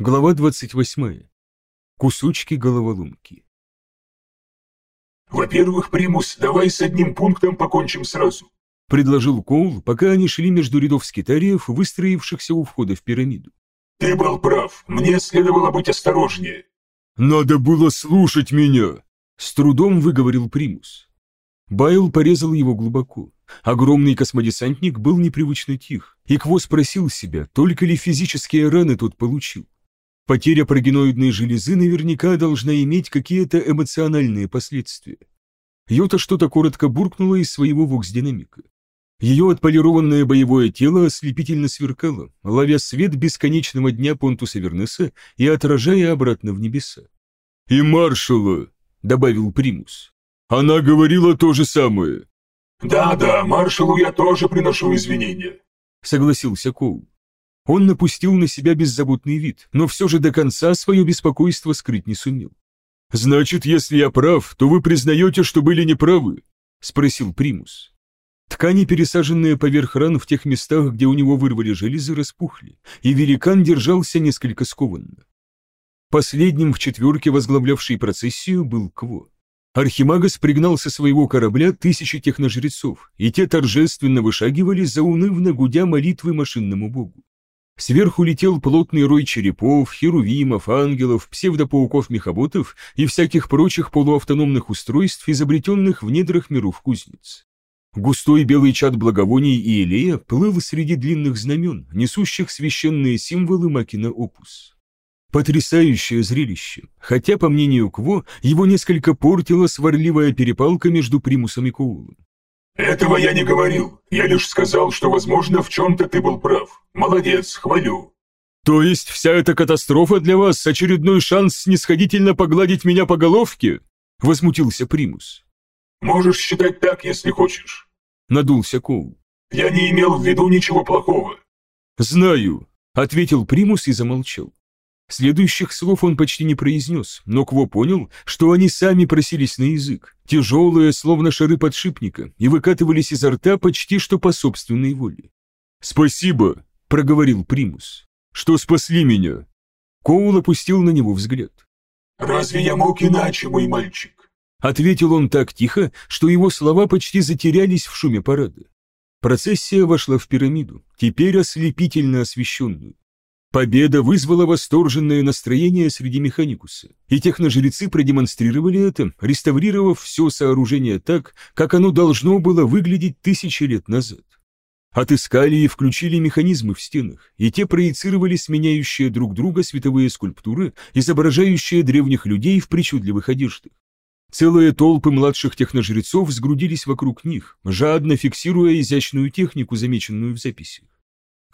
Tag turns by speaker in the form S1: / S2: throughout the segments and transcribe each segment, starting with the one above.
S1: Глава 28. Кусочки головоломки.
S2: «Во-первых, Примус, давай с одним пунктом покончим сразу», —
S1: предложил Коул, пока они шли между рядов скитариев, выстроившихся у входа в пирамиду.
S2: «Ты был прав, мне следовало быть осторожнее».
S1: «Надо было слушать меня», — с трудом выговорил Примус. Байл порезал его глубоко. Огромный космодесантник был непривычно тих, и Кво спросил себя, только ли физические раны тот получил. Потеря прогеноидной железы наверняка должна иметь какие-то эмоциональные последствия. Йота что-то коротко буркнула из своего вокс-динамика. Ее отполированное боевое тело ослепительно сверкало, ловя свет бесконечного дня Понтуса Вернеса и отражая обратно в небеса. «И маршала!» — добавил Примус. «Она говорила то же самое!»
S2: «Да-да, маршалу я тоже приношу извинения», —
S1: согласился Коул. Он напустил на себя беззаботный вид, но все же до конца свое беспокойство скрыть не сумел. «Значит, если я прав, то вы признаете, что были неправы?» — спросил Примус. Ткани, пересаженные поверх ран в тех местах, где у него вырвали железы, распухли, и великан держался несколько скованно. Последним в четверке, возглавлявшей процессию, был Кво. Архимагас пригнал со своего корабля тысячи техножрецов, и те торжественно вышагивали, заунывно гудя молитвы машинному богу. Сверху летел плотный рой черепов, херувимов, ангелов, псевдопауков-мехаботов и всяких прочих полуавтономных устройств, изобретенных в недрах миров кузнец. Густой белый чад благовоний и Илея плыл среди длинных знамен, несущих священные символы Макина Опус. Потрясающее зрелище, хотя, по мнению Кво, его несколько портила сварливая перепалка между Примусом и Коулом.
S2: «Этого я не говорил. Я лишь сказал, что, возможно, в чем-то ты был прав. Молодец, хвалю».
S1: «То есть вся эта катастрофа для вас очередной шанс снисходительно погладить меня по головке?» — возмутился Примус.
S2: «Можешь считать так, если хочешь», —
S1: надулся Коул.
S2: «Я не имел в виду ничего плохого».
S1: «Знаю», — ответил Примус и замолчал. Следующих слов он почти не произнес, но Кво понял, что они сами просились на язык, тяжелые, словно шары подшипника, и выкатывались изо рта почти что по собственной воле. «Спасибо», — проговорил Примус, — «что спасли меня». Коул опустил на него взгляд.
S2: «Разве я мог иначе, мой мальчик?»
S1: Ответил он так тихо, что его слова почти затерялись в шуме парада. Процессия вошла в пирамиду, теперь ослепительно освещенную. Победа вызвала восторженное настроение среди механикуса, и техножрецы продемонстрировали это, реставрировав все сооружение так, как оно должно было выглядеть тысячи лет назад. Отыскали и включили механизмы в стенах, и те проецировали сменяющие друг друга световые скульптуры, изображающие древних людей в причудливых одеждах. Целые толпы младших техножрецов сгрудились вокруг них, жадно фиксируя изящную технику, замеченную в записях.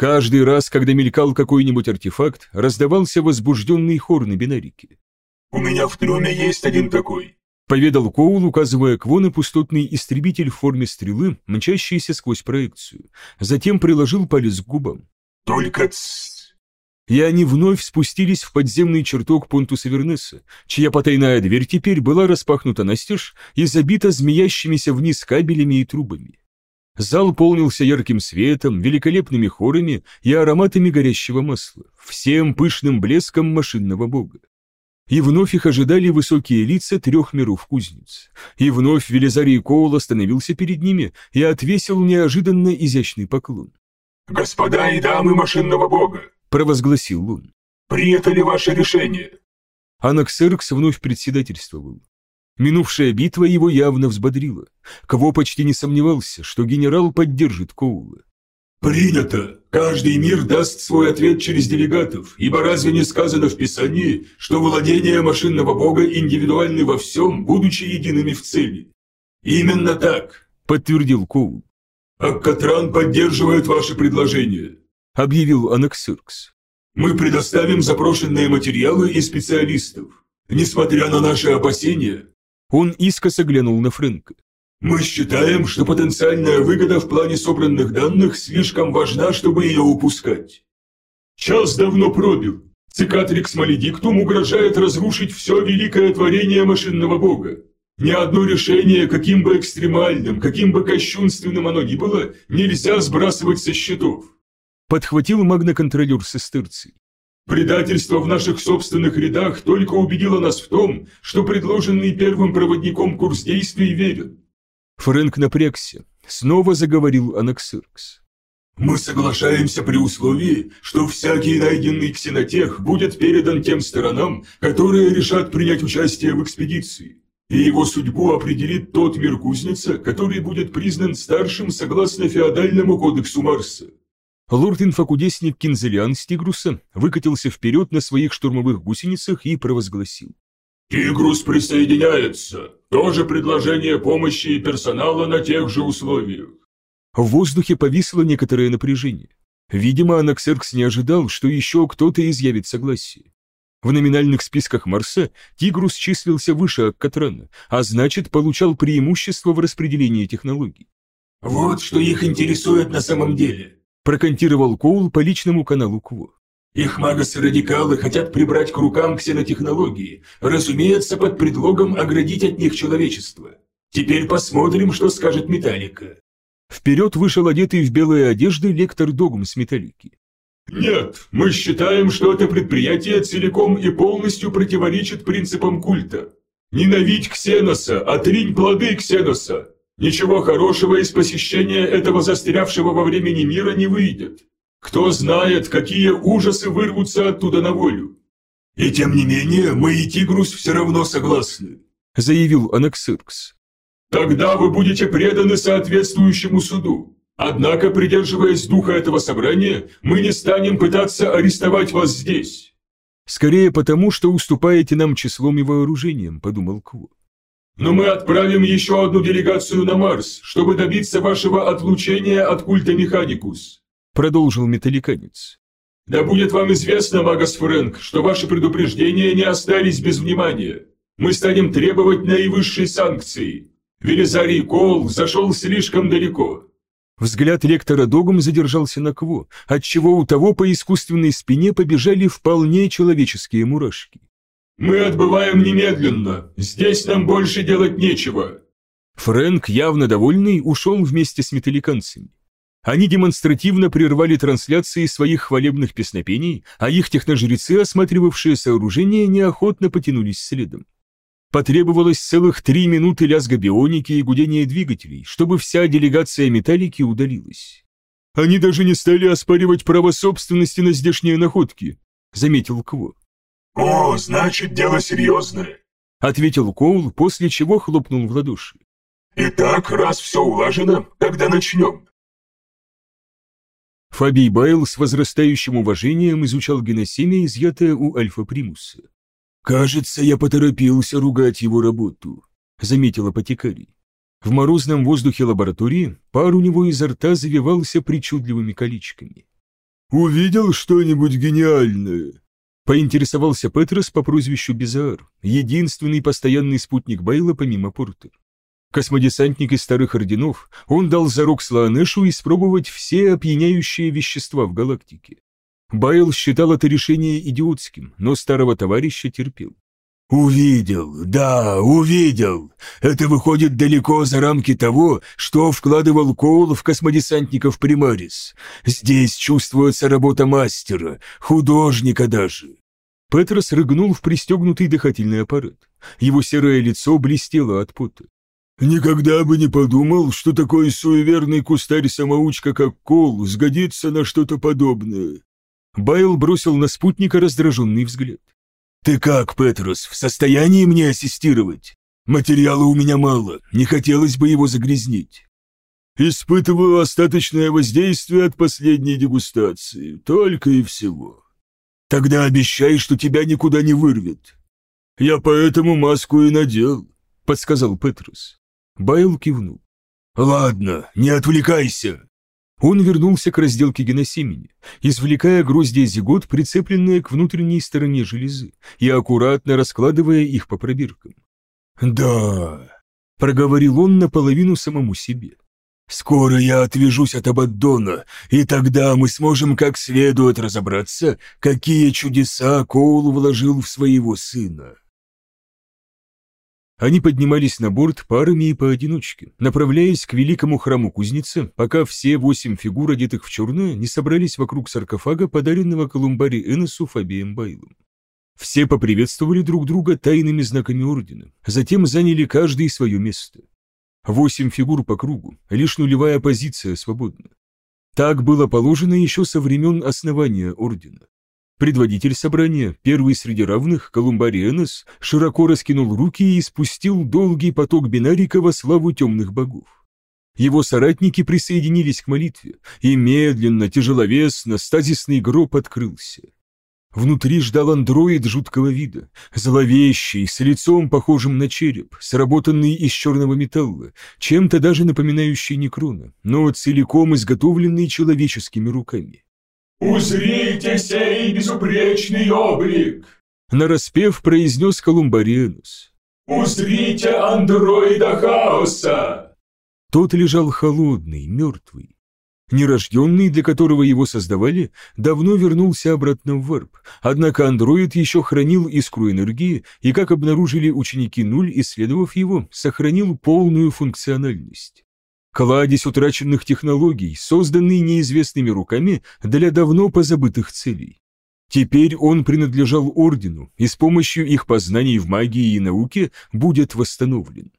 S1: Каждый раз, когда мелькал какой-нибудь артефакт, раздавался возбужденный хор на бинарике.
S2: «У меня в трюме есть один такой», —
S1: поведал Коул, указывая Кво на пустотный истребитель в форме стрелы, мчащийся сквозь проекцию. Затем приложил палец к губам.
S2: «Только тссс».
S1: И они вновь спустились в подземный чертог Понтуса Вернеса, чья потайная дверь теперь была распахнута настежь и забита змеящимися вниз кабелями и трубами. Зал полнился ярким светом, великолепными хорами и ароматами горящего масла, всем пышным блеском машинного бога. И вновь их ожидали высокие лица трех миров кузнец. И вновь Велизарий Коул остановился перед ними и отвесил неожиданно изящный поклон.
S2: «Господа и дамы машинного бога!»
S1: – провозгласил он.
S2: «Принято ли ваше решение?»
S1: Анаксеркс вновь председательствовал. Минувшая битва его явно взбодрила. Кого почти не сомневался, что генерал поддержит Коула.
S2: «Принято! Каждый мир даст свой ответ через делегатов, ибо разве не сказано в Писании, что владения машинного бога индивидуальны во всем, будучи едиными в цели?» «Именно так!» – подтвердил Коул. «Аккатран поддерживает ваше предложение», – объявил Анаксиркс. «Мы предоставим запрошенные материалы и специалистов. Несмотря на наши опасения,
S1: он искоса глянул на Фрэнка.
S2: «Мы считаем, что потенциальная выгода в плане собранных данных слишком важна, чтобы ее упускать. Час давно пробил. Цикатрикс Маледиктум угрожает разрушить все великое творение машинного бога. Ни одно решение, каким бы экстремальным, каким бы кощунственным оно ни было, нельзя сбрасывать со счетов.
S1: Подхватил магноконтролер сестерций.
S2: Предательство в наших собственных рядах только убедило нас в том, что предложенный первым проводником курс действий верен.
S1: Фрэнк напрягся. Снова заговорил Анаксиркс.
S2: Мы соглашаемся при условии, что всякий найденный ксенотех будет передан тем сторонам, которые решат принять участие в экспедиции. И его судьбу определит тот мир кузница, который будет признан старшим согласно феодальному кодексу Марса.
S1: Лорд-инфокудесник Кинзелиан Стигруса выкатился вперед на своих штурмовых гусеницах и провозгласил.
S2: «Тигрус присоединяется. Тоже предложение помощи и персонала на тех же условиях».
S1: В воздухе повисло некоторое напряжение. Видимо, Анаксеркс не ожидал, что еще кто-то изъявит согласие. В номинальных списках Марса Тигрус числился выше Аккатрана, а значит, получал преимущество в распределении технологий.
S2: «Вот что их интересует на самом деле»,
S1: прокомментировал Коул по личному каналу Кво.
S2: Их магасы-радикалы хотят прибрать к рукам ксенотехнологии, разумеется, под предлогом оградить от них человечество. Теперь посмотрим, что скажет Металлика.
S1: Вперед вышел одетый в белые одежды лектор Догм с Металлики.
S2: Нет, мы считаем, что это предприятие целиком и полностью противоречит принципам культа. Ненавидь Ксеноса, отринь плоды Ксеноса. Ничего хорошего из посещения этого застрявшего во времени мира не выйдет. Кто знает, какие ужасы вырвутся оттуда на волю. И тем не менее, мы и Тигрус все равно согласны,
S1: заявил Анаксиркс.
S2: Тогда вы будете преданы соответствующему суду. Однако, придерживаясь духа этого собрания, мы не станем пытаться арестовать вас здесь.
S1: Скорее потому, что уступаете нам числом и вооружением, подумал Кво.
S2: Но мы отправим еще одну делегацию на Марс, чтобы добиться вашего отлучения от культа Механикус», —
S1: продолжил металликанец.
S2: «Да будет вам известно, Магас Фрэнк, что ваши предупреждения не остались без внимания. Мы станем требовать наивысшей санкции. Велизарий Кол зашел слишком далеко».
S1: Взгляд ректора Догум задержался на Кво, отчего у того по искусственной спине побежали вполне человеческие мурашки.
S2: «Мы отбываем немедленно. Здесь нам больше делать нечего».
S1: Фрэнк, явно довольный, ушел вместе с металликанцами. Они демонстративно прервали трансляции своих хвалебных песнопений, а их техножрецы, осматривавшие сооружение, неохотно потянулись следом. Потребовалось целых три минуты лязга бионики и гудения двигателей, чтобы вся делегация металлики удалилась. «Они даже не стали оспаривать право собственности на здешние находки», — заметил Кво.
S2: «О, значит, дело серьезное», —
S1: ответил Коул, после чего хлопнул в ладоши.
S2: «Итак, раз все улажено, тогда начнем».
S1: Фабий Байл с возрастающим уважением изучал геносемя, изъятое у Альфа-Примуса. «Кажется, я поторопился ругать его работу», — заметил апотекарий. В морозном воздухе лаборатории пар у него изо рта завивался причудливыми колечками. «Увидел что-нибудь гениальное?» Поинтересовался Петрос по прозвищу Безаар, единственный постоянный спутник Байла помимо Портер. Космодесантник из старых орденов, он дал зарок Слаанешу испробовать все опьяняющие вещества в галактике. Байл считал это решение идиотским, но старого товарища терпел. «Увидел, да, увидел. Это выходит далеко за рамки того, что вкладывал Коул в космодесантников Примарис. Здесь чувствуется работа мастера, художника даже. Петрос рыгнул в пристегнутый дыхательный аппарат. Его серое лицо блестело от пота. «Никогда бы не подумал, что такой суеверный кустарь-самоучка, как Кол, сгодится на что-то подобное». Байл бросил на спутника раздраженный взгляд. «Ты как, Петрос, в состоянии мне ассистировать? Материала у меня мало, не хотелось бы его загрязнить». «Испытываю остаточное воздействие от последней дегустации, только и всего», Тогда обещай, что тебя никуда не вырвет. Я поэтому маску и надел, подсказал Петрус. Байл кивнул. Ладно, не отвлекайся. Он вернулся к разделке геносемени, извлекая гроздья зигот, прицепленные к внутренней стороне железы, и аккуратно раскладывая их по пробиркам. «Да», — проговорил он наполовину самому себе. Скоро я отвяжусь от Абаддона, и тогда мы сможем как следует разобраться, какие чудеса Коул вложил в своего сына. Они поднимались на борт парами и поодиночке, направляясь к великому храму кузнеца, пока все восемь фигур, одетых в черное, не собрались вокруг саркофага, подаренного Колумбари Эносу Фабием Байлом. Все поприветствовали друг друга тайными знаками ордена, затем заняли каждый свое место. Восемь фигур по кругу, лишь нулевая позиция свободна. Так было положено еще со времен основания ордена. Предводитель собрания, первый среди равных, Колумбари Энос, широко раскинул руки и спустил долгий поток бинарика во славу темных богов. Его соратники присоединились к молитве, и медленно, тяжеловесно, стазисный гроб открылся. Внутри ждал андроид жуткого вида, зловещий, с лицом похожим на череп, сработанный из черного металла, чем-то даже напоминающий некрона, но целиком изготовленный человеческими руками.
S2: «Узрите сей безупречный облик!»
S1: Нараспев произнес Колумбарианус.
S2: «Узрите андроида хаоса!»
S1: Тот лежал холодный, мертвый. Нерожденный, для которого его создавали, давно вернулся обратно в варп, однако андроид еще хранил искру энергии и, как обнаружили ученики Нуль, исследовав его, сохранил полную функциональность. Кладезь утраченных технологий, созданный неизвестными руками для давно позабытых целей. Теперь он принадлежал Ордену, и с помощью их познаний в магии и науке будет восстановлен.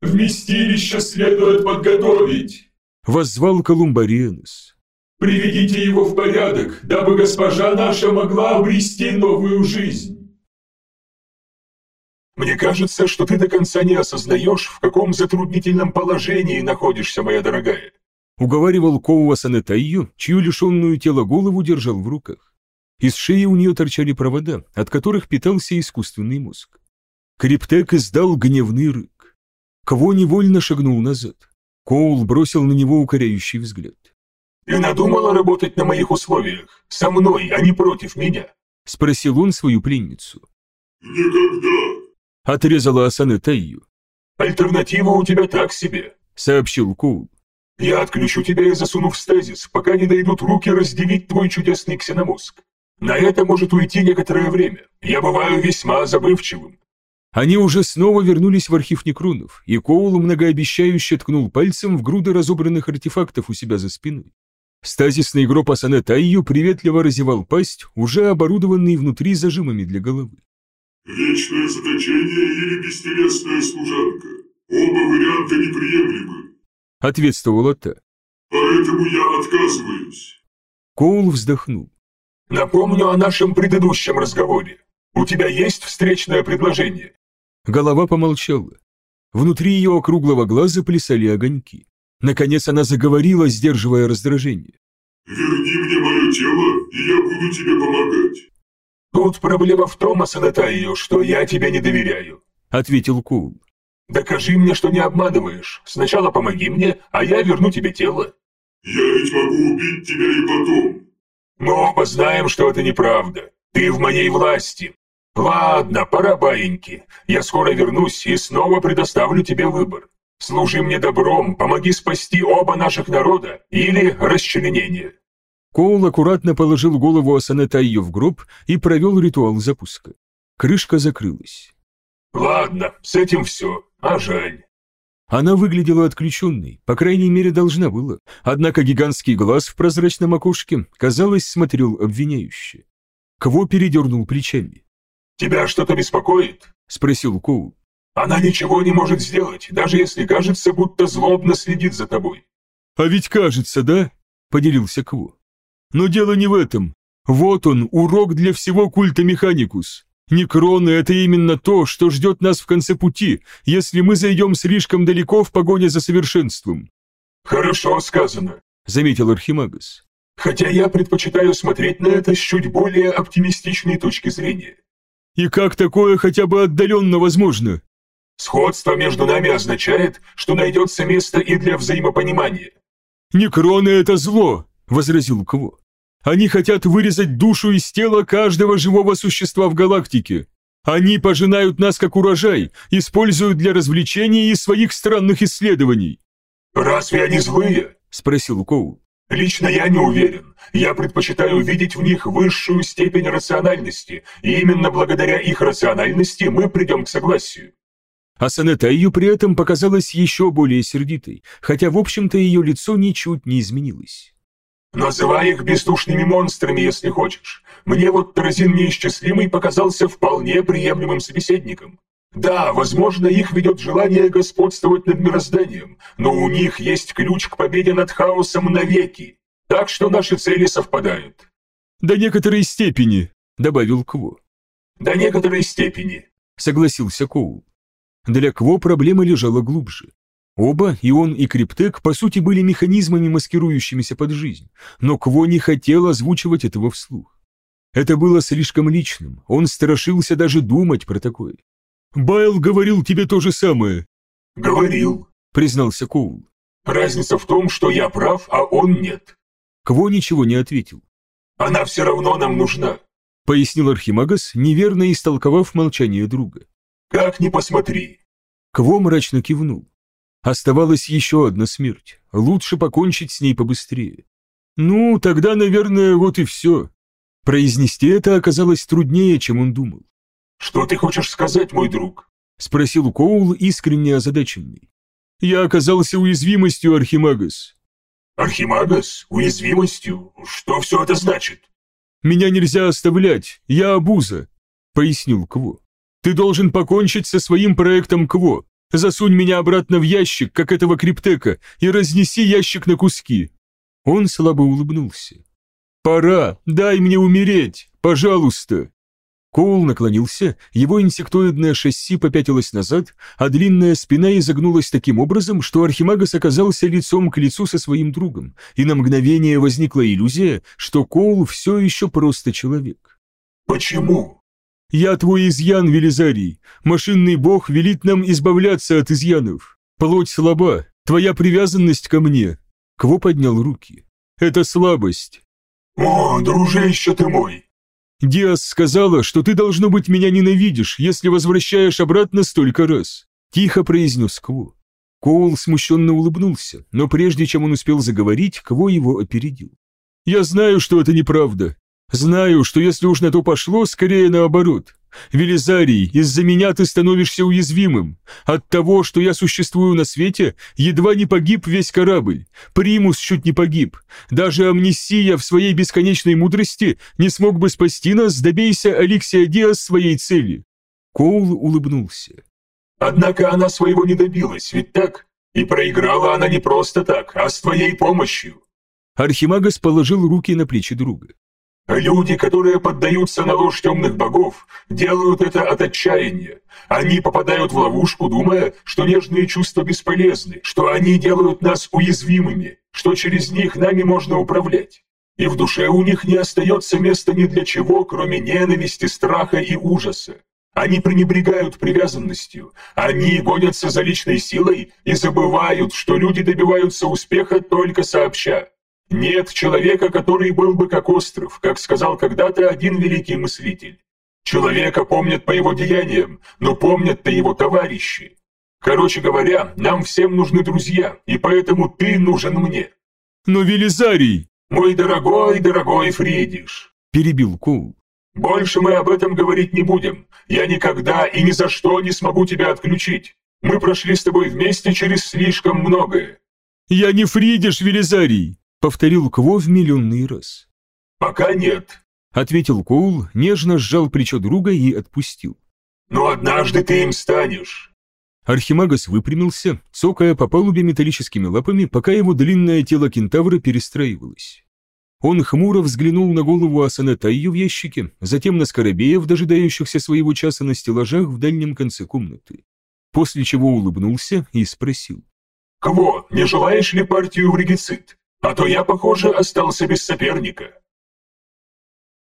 S2: «Вместилище следует подготовить!»
S1: воззвал Колумбариенус.
S2: «Приведите его в порядок, дабы госпожа наша могла обрести новую жизнь!» «Мне кажется, что ты до конца не осознаешь, в каком затруднительном положении находишься, моя дорогая!»
S1: Уговаривал Коуа Санетайо, чью лишенную тела голову держал в руках. Из шеи у нее торчали провода, от которых питался искусственный мозг. Криптек издал гневный рык. Кого невольно шагнул назад. Коул бросил на него укоряющий взгляд.
S2: «Ты надумала работать на моих условиях? Со мной, а не против меня?»
S1: — спросил он свою пленницу.
S2: «Никогда!»
S1: — отрезала Асана Тайю.
S2: «Альтернатива у тебя так себе», —
S1: сообщил Коул.
S2: «Я отключу тебя и засуну в стазис, пока не дойдут руки разделить твой чудесный ксеномозг. На это может уйти некоторое время. Я бываю весьма забывчивым.
S1: Они уже снова вернулись в архив Некронов, и Коул многообещающе ткнул пальцем в груды разобранных артефактов у себя за спиной. Стазисный гроб Асане Тайю приветливо разевал пасть, уже оборудованный внутри зажимами для головы.
S2: «Вечное заточение или бестелесная служанка. Оба варианта неприемлемы», —
S1: ответствовала та.
S2: «Поэтому я отказываюсь».
S1: Коул вздохнул.
S2: «Напомню о нашем предыдущем разговоре. У тебя есть встречное предложение?»
S1: Голова помолчала. Внутри ее округлого глаза плясали огоньки. Наконец она заговорила, сдерживая раздражение.
S2: «Верни мне мое тело, и я буду тебе помогать». «Тут проблема в том, Асанатайо, что я тебе не доверяю», — ответил Кул. «Докажи мне, что не обманываешь. Сначала помоги мне, а я верну тебе тело». «Я ведь могу убить тебя и потом». «Мы оба знаем, что это неправда. Ты в моей власти. «Ладно, пора, баиньки. Я скоро вернусь и снова предоставлю тебе выбор. Служи мне добром, помоги спасти оба наших народа или расчленение».
S1: Коул аккуратно положил голову Асанета ее в гроб и провел ритуал запуска. Крышка закрылась.
S2: «Ладно, с этим все, а жаль».
S1: Она выглядела отключенной, по крайней мере должна была, однако гигантский глаз в прозрачном окошке, казалось, смотрел обвиняюще. Кво передернул плечами.
S2: «Тебя что-то беспокоит?» – спросил Коул. «Она ничего не может сделать, даже если кажется, будто злобно следит за тобой».
S1: «А ведь кажется, да?» – поделился Кво. «Но дело не в этом. Вот он, урок для всего культа Механикус. Некроны – это именно то, что ждет нас в конце пути, если мы зайдем слишком далеко в погоне за совершенством».
S2: «Хорошо сказано», – заметил
S1: Архимагас.
S2: «Хотя я предпочитаю смотреть на это с чуть более оптимистичной точки зрения.
S1: И как такое хотя бы отдаленно возможно?
S2: Сходство между нами означает, что найдется место и для взаимопонимания.
S1: Некроны — это зло, — возразил Кво. Они хотят вырезать душу из тела каждого живого существа в галактике. Они пожинают нас как урожай, используют для развлечений и своих странных исследований.
S2: «Разве они злые?» – спросил Коул. Лично я не уверен. Я предпочитаю видеть в них высшую степень рациональности, и именно благодаря их рациональности мы придем к согласию.
S1: А Санетайю при этом показалась еще более сердитой, хотя, в общем-то, ее лицо ничуть не изменилось.
S2: «Называй их бездушными монстрами, если хочешь. Мне вот Таразин Неисчислимый показался вполне приемлемым собеседником. Да, возможно, их ведет желание господствовать над мирозданием, но у них есть ключ к победе над хаосом навеки. Так что наши цели совпадают».
S1: «До некоторой степени», — добавил Кво.
S2: «До некоторой степени», —
S1: согласился Коул. Для Кво проблема лежала глубже. Оба, и он, и Криптек, по сути, были механизмами, маскирующимися под жизнь, но Кво не хотел озвучивать этого вслух. Это было слишком личным, он страшился даже думать про такое. «Байл говорил тебе то же самое».
S2: «Говорил», —
S1: признался Коул.
S2: «Разница в том, что я прав, а он нет».
S1: Кво ничего не ответил.
S2: «Она все равно нам нужна», —
S1: пояснил Архимагас, неверно истолковав молчание друга.
S2: Как ни посмотри.
S1: Кво мрачно кивнул. Оставалась еще одна смерть. Лучше покончить с ней побыстрее. Ну, тогда, наверное, вот и все. Произнести это оказалось труднее, чем он думал.
S2: «Что ты хочешь сказать, мой друг?»
S1: — спросил Коул, искренне озадаченный. «Я оказался уязвимостью, Архимагас».
S2: «Архимагас? Уязвимостью? Что все это значит?»
S1: «Меня нельзя оставлять, я обуза», — пояснил Кво. Ты должен покончить со своим проектом КВО. Засунь меня обратно в ящик, как этого криптека, и разнеси ящик на куски». Он слабо улыбнулся. «Пора, дай мне умереть, пожалуйста!» Коул наклонился, его инсектоидное шасси попятилось назад, а длинная спина изогнулась таким образом, что Архимагас оказался лицом к лицу со своим другом, и на мгновение возникла иллюзия, что Коул все еще просто человек.
S2: «Почему?»
S1: «Я твой изъян, Велизарий. Машинный бог велит нам избавляться от изъянов. Плоть слаба, твоя привязанность ко мне». Кво поднял руки. «Это слабость».
S2: «О, дружище ты мой!»
S1: «Диас сказала, что ты, должно быть, меня ненавидишь, если возвращаешь обратно столько раз», — тихо произнес Кво. Коул смущенно улыбнулся, но прежде чем он успел заговорить, Кво его опередил. «Я знаю, что это неправда. Знаю, что если уж на то пошло, скорее наоборот. Велизарий, из-за меня ты становишься уязвимым. От того, что я существую на свете, едва не погиб весь корабль. Примус чуть не погиб. Даже амнисия в своей бесконечной мудрости не смог бы спасти нас, добейся Алексия Диас своей цели. Коул улыбнулся.
S2: Однако она своего не добилась, ведь так? И проиграла она не просто так, а с твоей помощью.
S1: Архимагас положил руки на плечи друга.
S2: Люди, которые поддаются на ложь темных богов, делают это от отчаяния. Они попадают в ловушку, думая, что нежные чувства бесполезны, что они делают нас уязвимыми, что через них нами можно управлять. И в душе у них не остается места ни для чего, кроме ненависти, страха и ужаса. Они пренебрегают привязанностью, они гонятся за личной силой и забывают, что люди добиваются успеха только сообща. Нет человека, который был бы как остров, как сказал когда-то один великий мыслитель. Человека помнят по его деяниям, но помнят-то его товарищи. Короче говоря, нам всем нужны друзья, и поэтому ты нужен мне.
S1: Но Велизарий...
S2: Мой дорогой, дорогой Фридиш,
S1: перебил Коул.
S2: Больше мы об этом говорить не будем. Я никогда и ни за что не смогу тебя отключить. Мы прошли с тобой вместе через слишком многое.
S1: Я не Фридиш, Велизарий, Повторил Кво в миллионный раз.
S2: «Пока нет», —
S1: ответил Коул, нежно сжал плечо друга и отпустил.
S2: «Но однажды ты им станешь».
S1: Архимагас выпрямился, цокая по палубе металлическими лапами, пока его длинное тело кентавра перестраивалось. Он хмуро взглянул на голову Асана Тайю в ящике, затем на скоробеев, дожидающихся своего часа на стеллажах в дальнем конце комнаты, после чего улыбнулся и спросил.
S2: «Кво, не желаешь ли партию в регицит?» А то я, похоже, остался без соперника.